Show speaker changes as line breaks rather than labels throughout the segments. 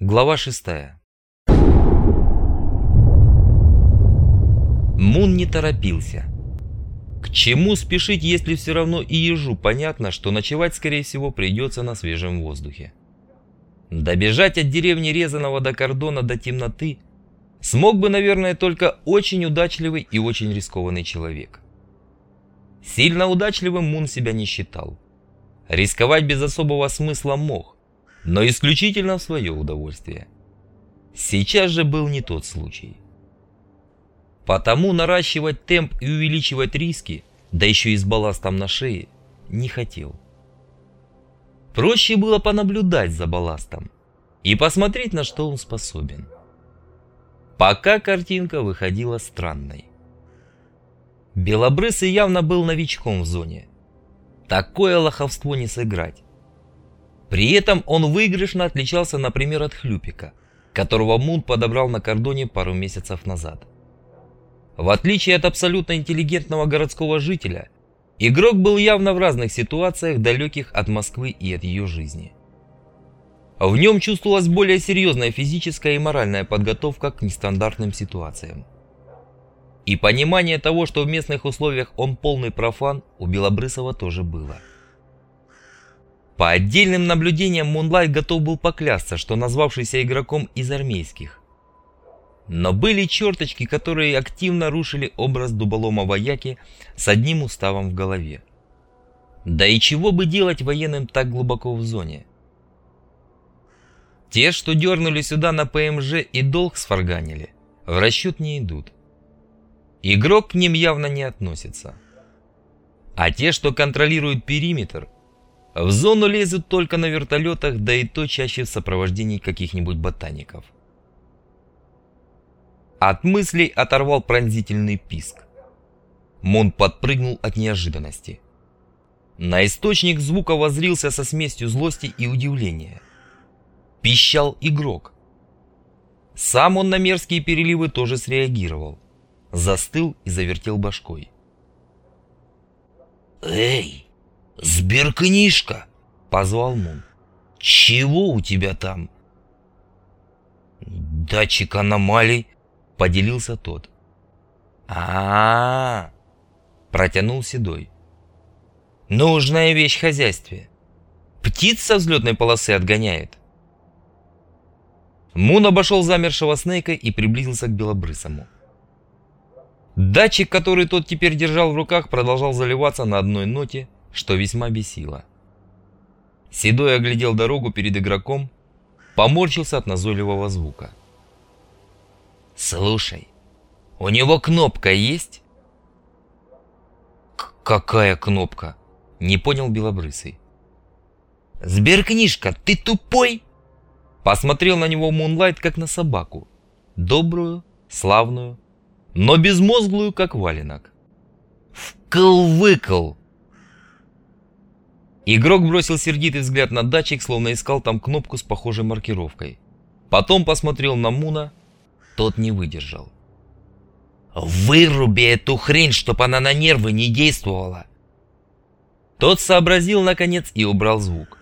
Глава 6 Мун не торопился. К чему спешить, если все равно и ежу понятно, что ночевать, скорее всего, придется на свежем воздухе. Добежать от деревни Резаного до кордона до темноты смог бы, наверное, только очень удачливый и очень рискованный человек. Сильно удачливым Мун себя не считал. Рисковать без особого смысла мог, но исключительно в свое удовольствие. Сейчас же был не тот случай. Потому наращивать темп и увеличивать риски, да еще и с балластом на шее, не хотел. Проще было понаблюдать за балластом и посмотреть, на что он способен. Пока картинка выходила странной. Белобрысый явно был новичком в зоне. Такое лоховство не сыграть. При этом он выигрышно отличался, например, от Хлюпика, которого Мун подобрал на кордоне пару месяцев назад. В отличие от абсолютно интеллигентного городского жителя, игрок был явно в разных ситуациях, далеких от Москвы и от ее жизни. В нем чувствовалась более серьезная физическая и моральная подготовка к нестандартным ситуациям. И понимание того, что в местных условиях он полный профан, у Белобрысова тоже было. По отдельным наблюдениям Мунлайт готов был поклясться, что назвавшийся игроком из армейских. Но были черточки, которые активно рушили образ дуболома вояки с одним уставом в голове. Да и чего бы делать военным так глубоко в зоне? Те, что дернули сюда на ПМЖ и долг сфарганили, в расчет не идут. Игрок к ним явно не относится. А те, что контролируют периметр, в зону лезут только на вертолетах, да и то чаще в сопровождении каких-нибудь ботаников. От мыслей оторвал пронзительный писк. Мон подпрыгнул от неожиданности. На источник звука возрился со смесью злости и удивления. Пищал игрок. Сам он на мерзкие переливы тоже среагировал. Застыл и завертел башкой.
«Эй, сберкнижка!» — позвал Мун. «Чего у тебя там?»
«Датчик аномалий», поделился тот. а, -а, -а протянул Седой. «Нужная вещь в хозяйстве. Птиц со взлетной полосы отгоняет». Мун обошел замершего Снейка и приблизился к Белобрысому. Датчик, который тот теперь держал в руках, продолжал заливаться на одной ноте, что весьма бесило. Седой оглядел дорогу перед игроком, поморщился от назойливого звука.
«Слушай, у него кнопка есть?»
«Какая кнопка?» — не понял Белобрысый.
«Сберкнижка, ты тупой?»
Посмотрел на него Мунлайт как на собаку. Добрую, славную, но безмозглую, как валенок.
«Вкл-выкл!»
Игрок бросил сердитый взгляд на датчик, словно искал там кнопку с похожей маркировкой. Потом посмотрел на Муна, тот не выдержал.
«Выруби эту хрень, чтоб она на нервы не действовала!»
Тот сообразил, наконец, и убрал звук.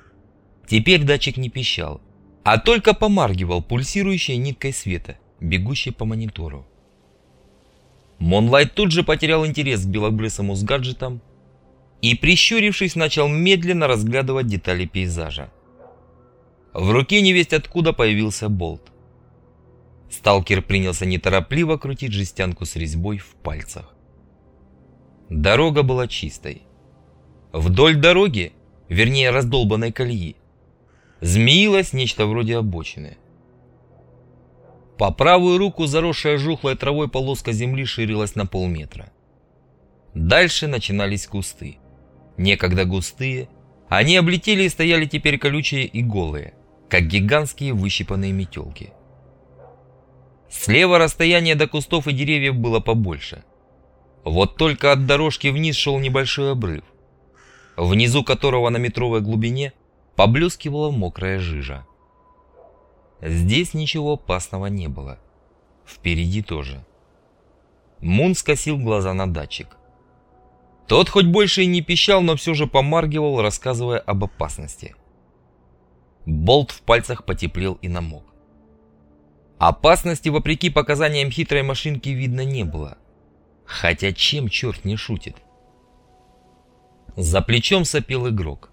Теперь датчик не пищал, а только помаргивал пульсирующей ниткой света, бегущей по монитору. Монлайт тут же потерял интерес к белобрысому с гаджетом и, прищурившись, начал медленно разглядывать детали пейзажа. В руке невесть откуда появился болт. Сталкер принялся неторопливо крутить жестянку с резьбой в пальцах. Дорога была чистой. Вдоль дороги, вернее раздолбанной колеи, змеилось нечто вроде обочины. По правую руку заросшая жухлой травой полоска земли ширилась на полметра. Дальше начинались кусты. Некогда густые, они облетели и стояли теперь колючие и голые, как гигантские выщипанные метелки. Слева расстояние до кустов и деревьев было побольше. Вот только от дорожки вниз шел небольшой обрыв, внизу которого на метровой глубине поблескивала мокрая жижа. Здесь ничего опасного не было. Впереди тоже. Мун скосил глаза на датчик. Тот хоть больше и не пищал, но все же помаргивал, рассказывая об опасности. Болт в пальцах потеплел и намок. Опасности, вопреки показаниям хитрой машинки, видно не было. Хотя чем черт не шутит? За плечом сопел игрок.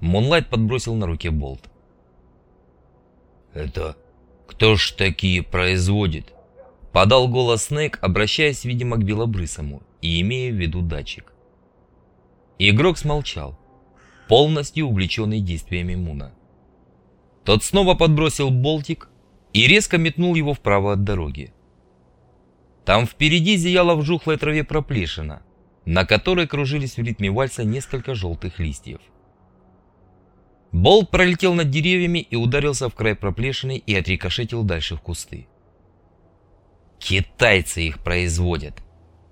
Мунлайт подбросил на руке болт.
«Это кто ж такие производит?»
Подал голос Снейк, обращаясь, видимо, к Белобрысому и имея в виду датчик. Игрок смолчал, полностью увлеченный действиями Муна. Тот снова подбросил болтик и резко метнул его вправо от дороги. Там впереди зияла в жухлой траве проплешина, на которой кружились в ритме вальса несколько желтых листьев. Болт пролетел над деревьями и ударился в край проплешины и отрикошетил дальше в кусты. «Китайцы их производят», —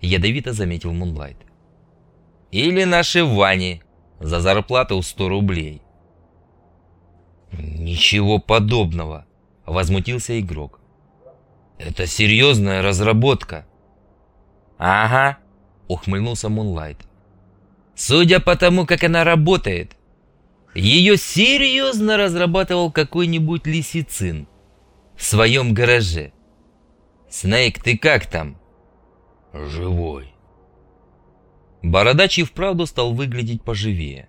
ядовито заметил Мунлайт. «Или наши Вани за зарплату в 100 рублей».
«Ничего подобного», — возмутился игрок. «Это серьезная разработка».
«Ага», — ухмыльнулся Мунлайт. «Судя по тому, как она работает, ее серьезно разрабатывал какой-нибудь лисицин в своем гараже. Снейк, ты как там?
Живой.
Бородач и вправду стал выглядеть поживее.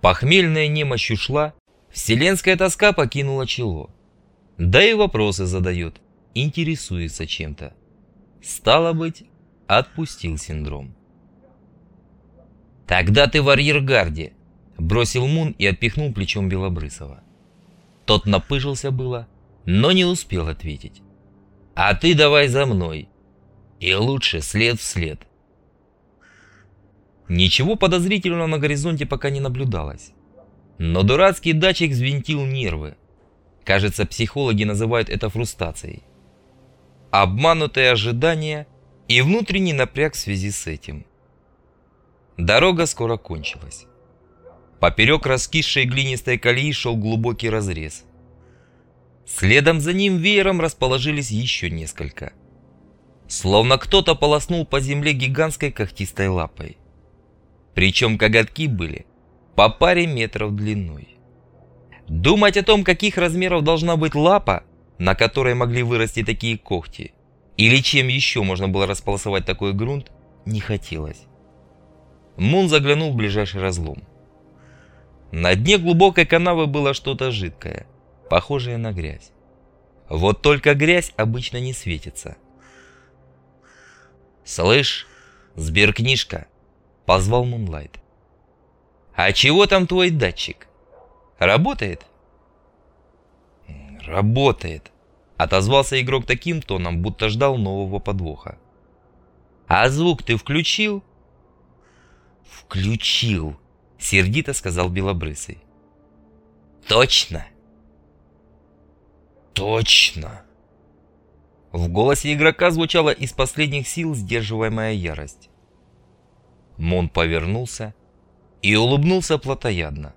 Похмельная немощь ушла, вселенская тоска покинула чело. Да и вопросы задает, интересуется чем-то. Стало быть, отпустил синдром. «Тогда ты в арьергарде», Бросил Мун и отпихнул плечом Белобрысова. Тот напыжился было, но не успел ответить. «А ты давай за мной. И лучше след в след». Ничего подозрительного на горизонте пока не наблюдалось. Но дурацкий датчик взвинтил нервы. Кажется, психологи называют это фрустрацией. Обманутые ожидания и внутренний напряг в связи с этим. Дорога скоро кончилась. Поперек раскисшей глинистой колеи шел глубокий разрез. Следом за ним веером расположились еще несколько. Словно кто-то полоснул по земле гигантской когтистой лапой. Причем коготки были по паре метров длиной. Думать о том, каких размеров должна быть лапа, на которой могли вырасти такие когти, или чем еще можно было располосовать такой грунт, не хотелось. Мун заглянул в ближайший разлом. На дне глубокой канавы было что-то жидкое, похожее на грязь. Вот только грязь обычно не светится. «Слышь, сберкнижка!» — позвал Мунлайт. «А чего там твой датчик? Работает?»
«Работает», — отозвался игрок таким тоном, будто ждал нового подвоха.
«А звук ты включил?»
«Включил», — сердито сказал Белобрысый.
«Точно?»
«Точно!»
В голосе игрока звучала из последних сил сдерживаемая ярость. Мон повернулся и улыбнулся плотоядно.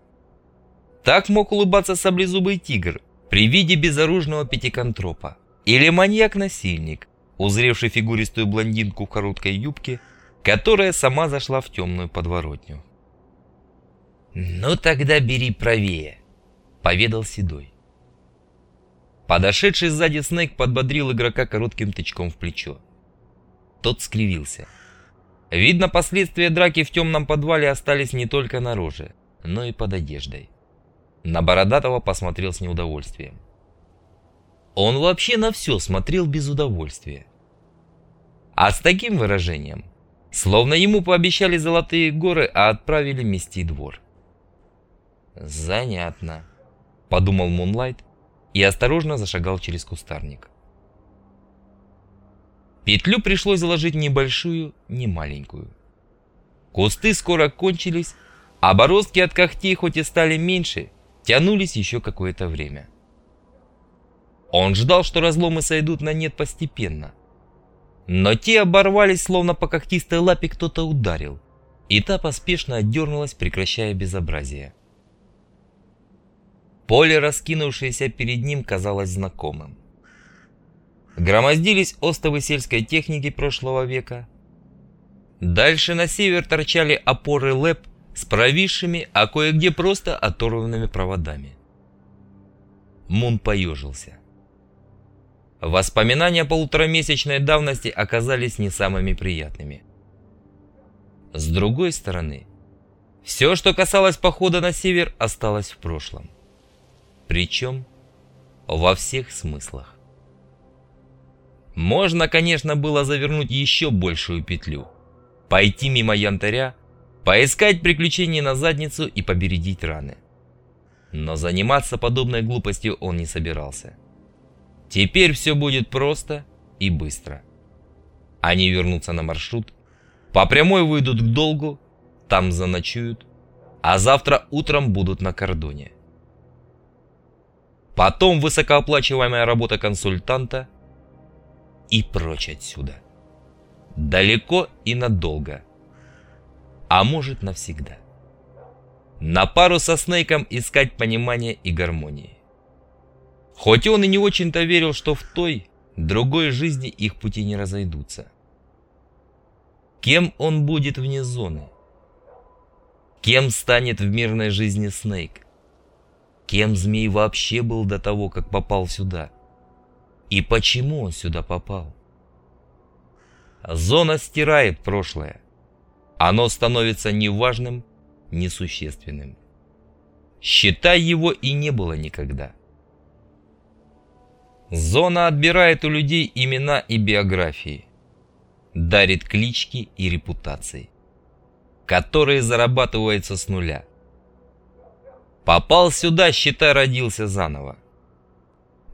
Так мог улыбаться саблезубый тигр при виде безоружного пятиконтропа или маньяк-насильник, узревший фигуристую блондинку в короткой юбке, которая сама зашла в темную подворотню.
«Ну тогда бери правее», — поведал Седой.
Подошедший сзади Снейк подбодрил игрока коротким тычком в плечо. Тот скривился. Видно, последствия драки в темном подвале остались не только на роже, но и под одеждой. На Бородатого посмотрел с неудовольствием. Он вообще на все смотрел без удовольствия. А с таким выражением, словно ему пообещали золотые горы, а отправили мести двор. «Занятно», — подумал Мунлайт и осторожно зашагал через кустарник. Петлю пришлось заложить небольшую, не маленькую. Кусты скоро кончились, а бороздки от когтей хоть и стали меньше, тянулись еще какое-то время. Он ждал, что разломы сойдут на нет постепенно. Но те оборвались, словно по когтистой лапе кто-то ударил, и та поспешно отдернулась, прекращая безобразие. Поле, раскинувшееся перед ним, казалось знакомым. Громоздились остовы сельской техники прошлого века. Дальше на север торчали опоры ЛЭП с провисшими, а кое-где просто оторванными проводами. Мун поежился. Воспоминания полуторамесячной давности оказались не самыми приятными. С другой стороны, все, что касалось похода на север, осталось в прошлом. Причем во всех смыслах. Можно, конечно, было завернуть еще большую петлю. Пойти мимо янтаря, поискать приключений на задницу и побередить раны. Но заниматься подобной глупостью он не собирался. Теперь все будет просто и быстро. Они вернутся на маршрут, по прямой выйдут к долгу, там заночуют, а завтра утром будут на кордоне. Потом высокооплачиваемая работа консультанта и прочь отсюда. Далеко и надолго. А может навсегда. На пару со Снейком искать понимание и гармонии. Хоть он и не очень-то верил, что в той, другой жизни их пути не разойдутся. Кем он будет вне зоны? Кем станет в мирной жизни Снейк? Кем змей вообще был до того, как попал сюда? И почему он сюда попал? Зона стирает прошлое. Оно становится неважным, несущественным. Считай его и не было никогда. Зона отбирает у людей имена и биографии, дарит клички и репутации, которые зарабатываются с нуля. Попал сюда, считай, родился заново.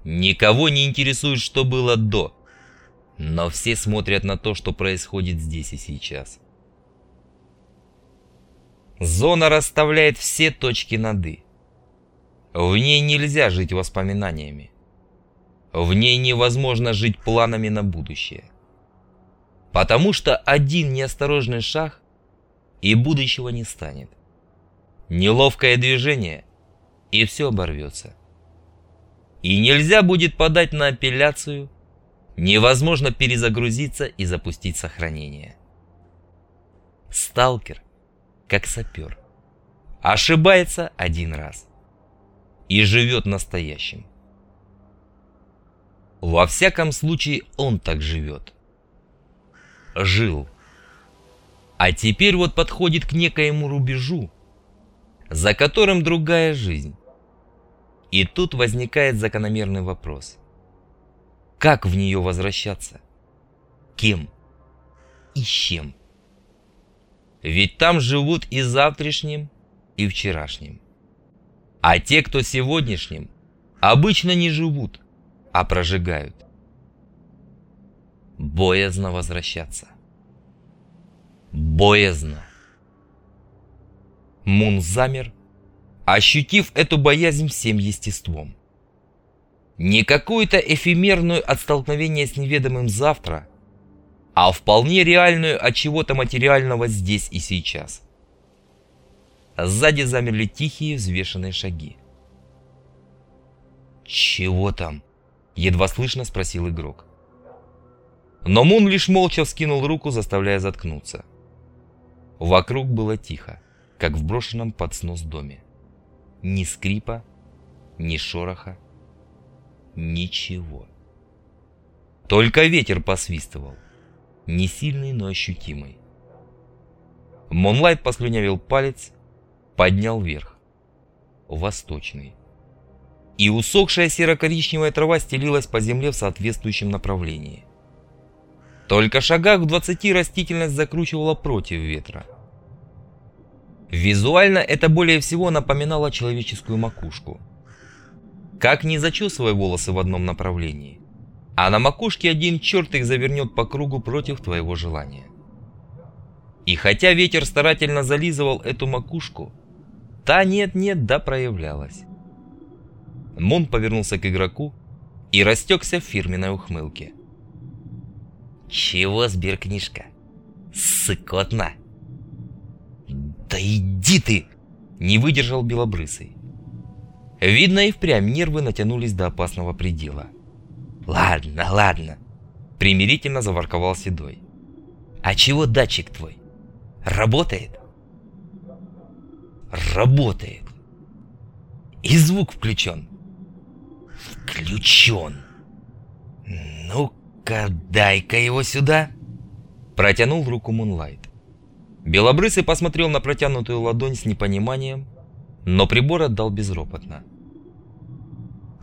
Никого не интересует, что было до, но все смотрят на то, что происходит здесь и сейчас. Зона расставляет все точки над «и». В ней нельзя жить воспоминаниями. В ней невозможно жить планами на будущее. Потому что один неосторожный шаг и будущего не станет. Неловкое движение и все оборвется. И нельзя будет подать на апелляцию, невозможно перезагрузиться и запустить сохранение. Сталкер, как сапер, ошибается один раз и живет настоящим. Во всяком случае, он так живет. Жил. А теперь вот подходит к некоему рубежу, за которым другая жизнь. И тут возникает закономерный вопрос. Как в нее возвращаться? Кем? И с чем? Ведь там живут и завтрашним, и вчерашним. А те, кто сегодняшним, обычно не живут, а прожигают. Боязно возвращаться. Боязно. Мун замер, ощутив эту боязнь всем естеством. Не какую-то эфемерную от столкновения с неведомым завтра, а вполне реальную от чего-то материального здесь и сейчас. Сзади замерли тихие взвешенные шаги. «Чего там?» Едва слышно спросил игрок. Но Мун лишь молча вскинул руку, заставляя заткнуться. Вокруг было тихо, как в брошенном под снос доме. Ни скрипа, ни шороха, ничего. Только ветер посвистывал, не сильный, но ощутимый. Монлайт послюнявил палец, поднял вверх. Восточный и усохшая серо-коричневая трава стелилась по земле в соответствующем направлении. Только шагах в 20 растительность закручивала против ветра. Визуально это более всего напоминало человеческую макушку. Как не зачесывай волосы в одном направлении, а на макушке один черт их завернет по кругу против твоего желания. И хотя ветер старательно зализывал эту макушку, та нет-нет да проявлялась. Мун повернулся к игроку и растекся в фирменной ухмылке. «Чего, сберкнижка? Сыкотно!» «Да иди ты!» — не выдержал Белобрысый. Видно, и впрямь нервы натянулись до опасного предела. «Ладно, ладно!» — примирительно заворковал Седой. «А чего датчик твой? Работает?» «Работает!» «И звук включен!» Включен.
«Ну-ка, дай-ка его сюда!»
Протянул руку Мунлайт. Белобрысый посмотрел на протянутую ладонь с непониманием, но прибор отдал безропотно.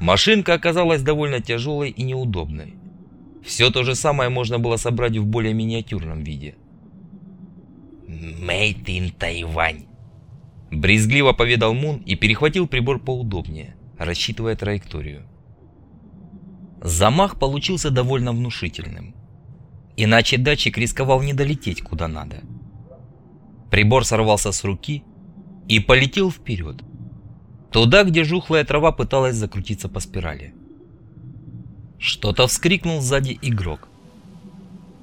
Машинка оказалась довольно тяжелой и неудобной. Все то же самое можно было собрать в более миниатюрном виде.
«Made in Тайвань!»
Брезгливо поведал Мун и перехватил прибор поудобнее, рассчитывая траекторию. Замах получился довольно внушительным. Иначе датчик рисковал не долететь куда надо. Прибор сорвался с руки и полетел вперед. Туда, где жухлая трава пыталась закрутиться по спирали. Что-то вскрикнул сзади игрок.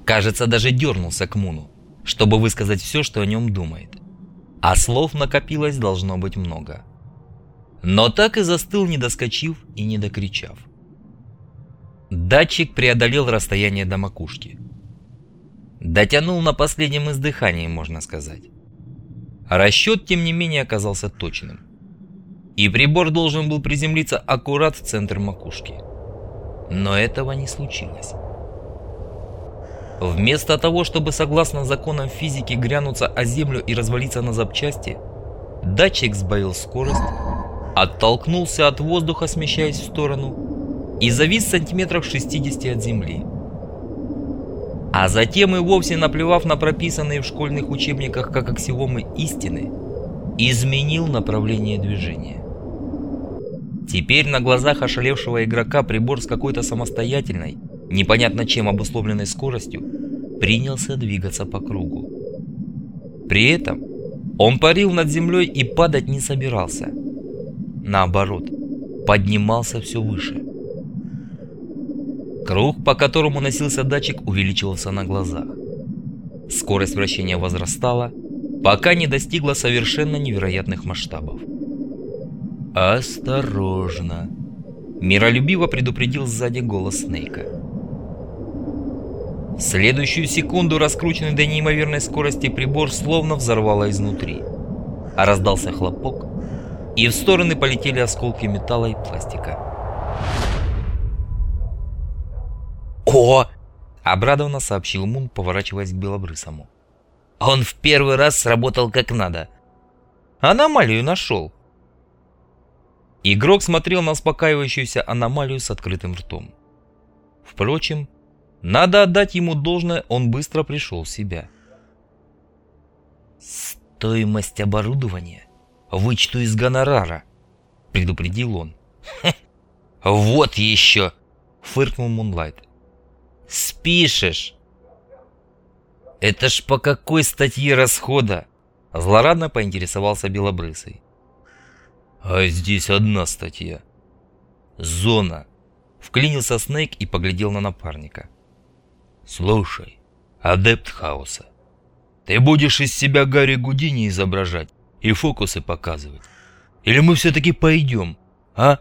Кажется, даже дернулся к Муну, чтобы высказать все, что о нем думает. А слов накопилось должно быть много. Но так и застыл, не доскочив и не докричав. Датчик преодолел расстояние до макушки. Дотянул на последнем издыхании, можно сказать. Расчет, тем не менее, оказался точным и прибор должен был приземлиться аккурат в центр макушки. Но этого не случилось. Вместо того, чтобы согласно законам физики грянуться о землю и развалиться на запчасти, датчик сбавил скорость, оттолкнулся от воздуха, смещаясь в сторону, и завис в сантиметрах 60 от земли. А затем и вовсе наплевав на прописанные в школьных учебниках как аксиомы истины, изменил направление движения. Теперь на глазах ошалевшего игрока прибор с какой-то самостоятельной, непонятно чем обусловленной скоростью, принялся двигаться по кругу. При этом он парил над землей и падать не собирался. Наоборот, поднимался все выше. Круг, по которому носился датчик, увеличивался на глазах. Скорость вращения возрастала, пока не достигла совершенно невероятных масштабов. «Осторожно!» Миролюбиво предупредил сзади голос Снейка. В следующую секунду раскрученный до неимоверной скорости прибор словно взорвало изнутри. А раздался хлопок, и в стороны полетели осколки металла и пластика.
«О!»
— обрадованно сообщил Мун, поворачиваясь к Белобрысому.
«Он в первый раз сработал как надо.
Аномалию нашел!» Игрок смотрел на успокаивающуюся аномалию с открытым ртом. Впрочем, надо отдать ему должное, он быстро пришел в себя.
«Стоимость оборудования вычту из гонорара», — предупредил он. «Вот еще!» — фыркнул Мунлайт. «Спишешь!» «Это ж по какой статье расхода?» Злорадно поинтересовался Белобрысый.
А здесь одна статья. Зона. Вклинился Снейк и поглядел на напарника. Слушай, адепт хаоса, ты будешь из себя Гарри Гудини изображать и фокусы показывать? Или мы все-таки пойдем, а?